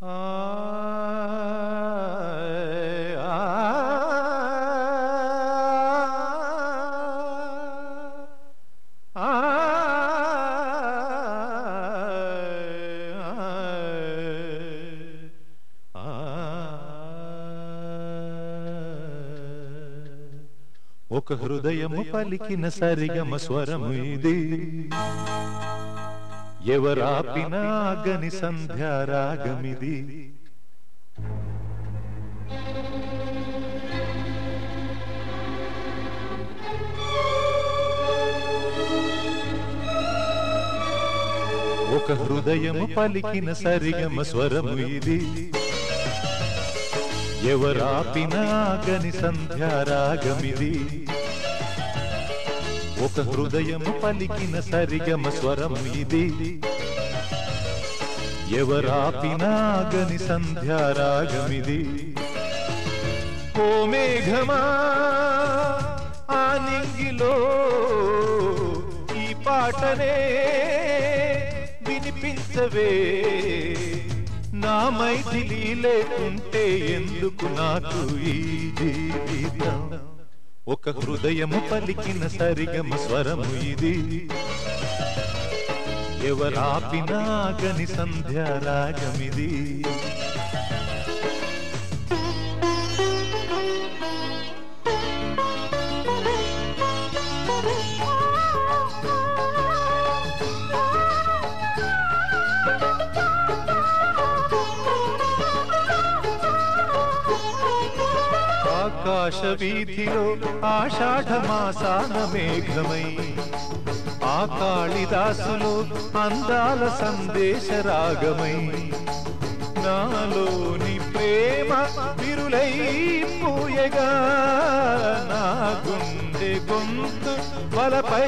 ఒక హృదయము పలికిన సరిగమ స్వరము ఇది. ఎవరాపినాగని సంధ్యారాగమిది ఒక హృదయము పలికిన సరిగమ స్వరము ఇది. ఎవరాపినాగని సంధ్యారాగమిది రాగమిది. ఒక హృదయము పలికిన సరిగమ స్వరము ఇది. ఎవరాపినాగని సంధ్యారాగమిది ఓ మేఘమా ఆనింగిలో ఈ పాటనే వినిపించవే. నా మైథిలి లేకుంటే ఎందుకు నాకు ఈ జీవితం? ఒక హృదయము పలికిన సరిగమ స్వరము ఇది. ఎవరాపినా గని సంధ్యారాగమిది. ఆకాశ వీధిలో ఆషాఢమాసాన మేఘమై ఆ కాళిదాసులో అందాల సందేశ రాగమై నాలోని ప్రేమ విరులై పూయగా నా గుండె గొంతు వలపై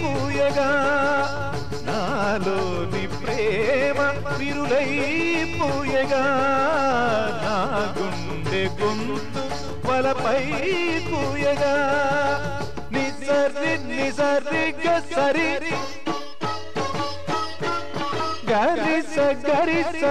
పూయగా నాలోని ప్రేమ విరులై పూయగా నా గుండె గొంతు వలపై పూయగా నిసరి నిసరి గసరి గరిస గరిస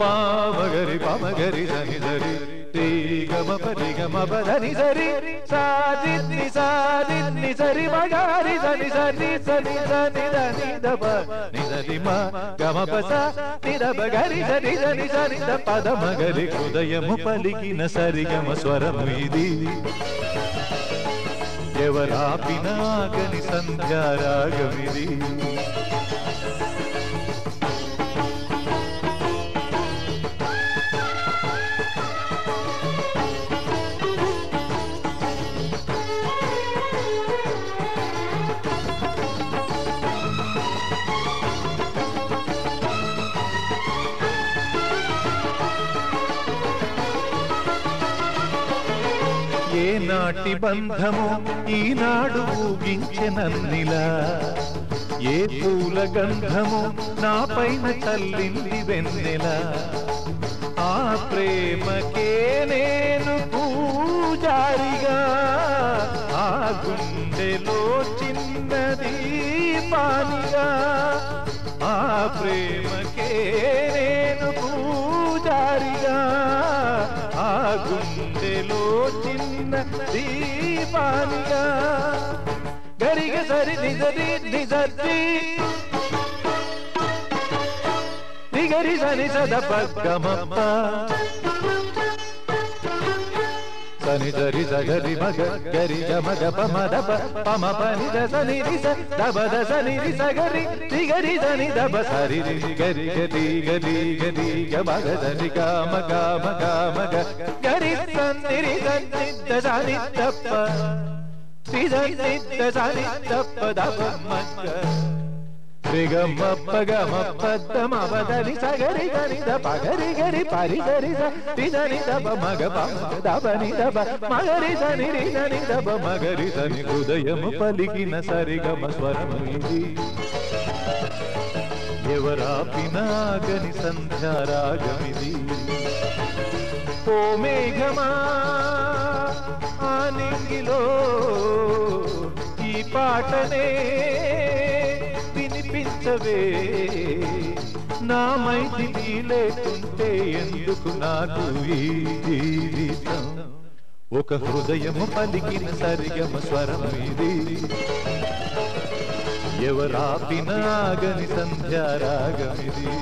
పామగరి పామగరి ధని ధరి రీ గమ పరి గమ పదని సరి. సారి ని సారి ని సరి మగారి ధని సరి సని ధని ధని దబ ని సరి మ గమ పస ని దబ గరి సరి సని సని ద పద మగరి హృదయము పలికిన సరిగమ స్వరము ఇది. ఎవరాపినాగని సంధ్యారాగమిది. ఏ నాటి బంధము ఈనాడు ఊగించెనన్నిలా ఏ పూల గంధము నా పైన చల్లింది వెన్నెల. ఆ ప్రేమకే నేను పూజారిగా. ఆ గుండెలో చిన్నది పానిగా. ఆ ప్రేమ దీపానిగా గరిగ సరి నిజరి నిజరి నిగరి సని సద పగ్గమప్ప సని సరి సగరి మగ గరి గమగ పమద పమ పని సని రిస దబ సని రిస గరి నిగరి సని దబ సరి రి గరి గరి గరి గరి గమగ సని గమ గమ గమ గ గరి సని రి సని సని దప్ప రి సని సని దప్ప దబ మగ రిగమప్ప గమప్ప దమవదని సగరి గని దప గరి పరి గరి సని దబ మగ పమ దబ మగరి సని రి దబ మగరి సని హృదయము పలికిన సరిగమ స్వరము ఇది ఎవరాపినాగని సంధ్యారాగమిది ఓ మేఘమా ఆ ఈ పాటనే వినిపించవే. నా మైథిలి లేకుంటే ఎందుకు నాకు ఈ జీవితం? ఒక హృదయము పలికిన సరిగమ స్వరం ఇది. ఎవరాపినాగని సంధ్యారాగమిది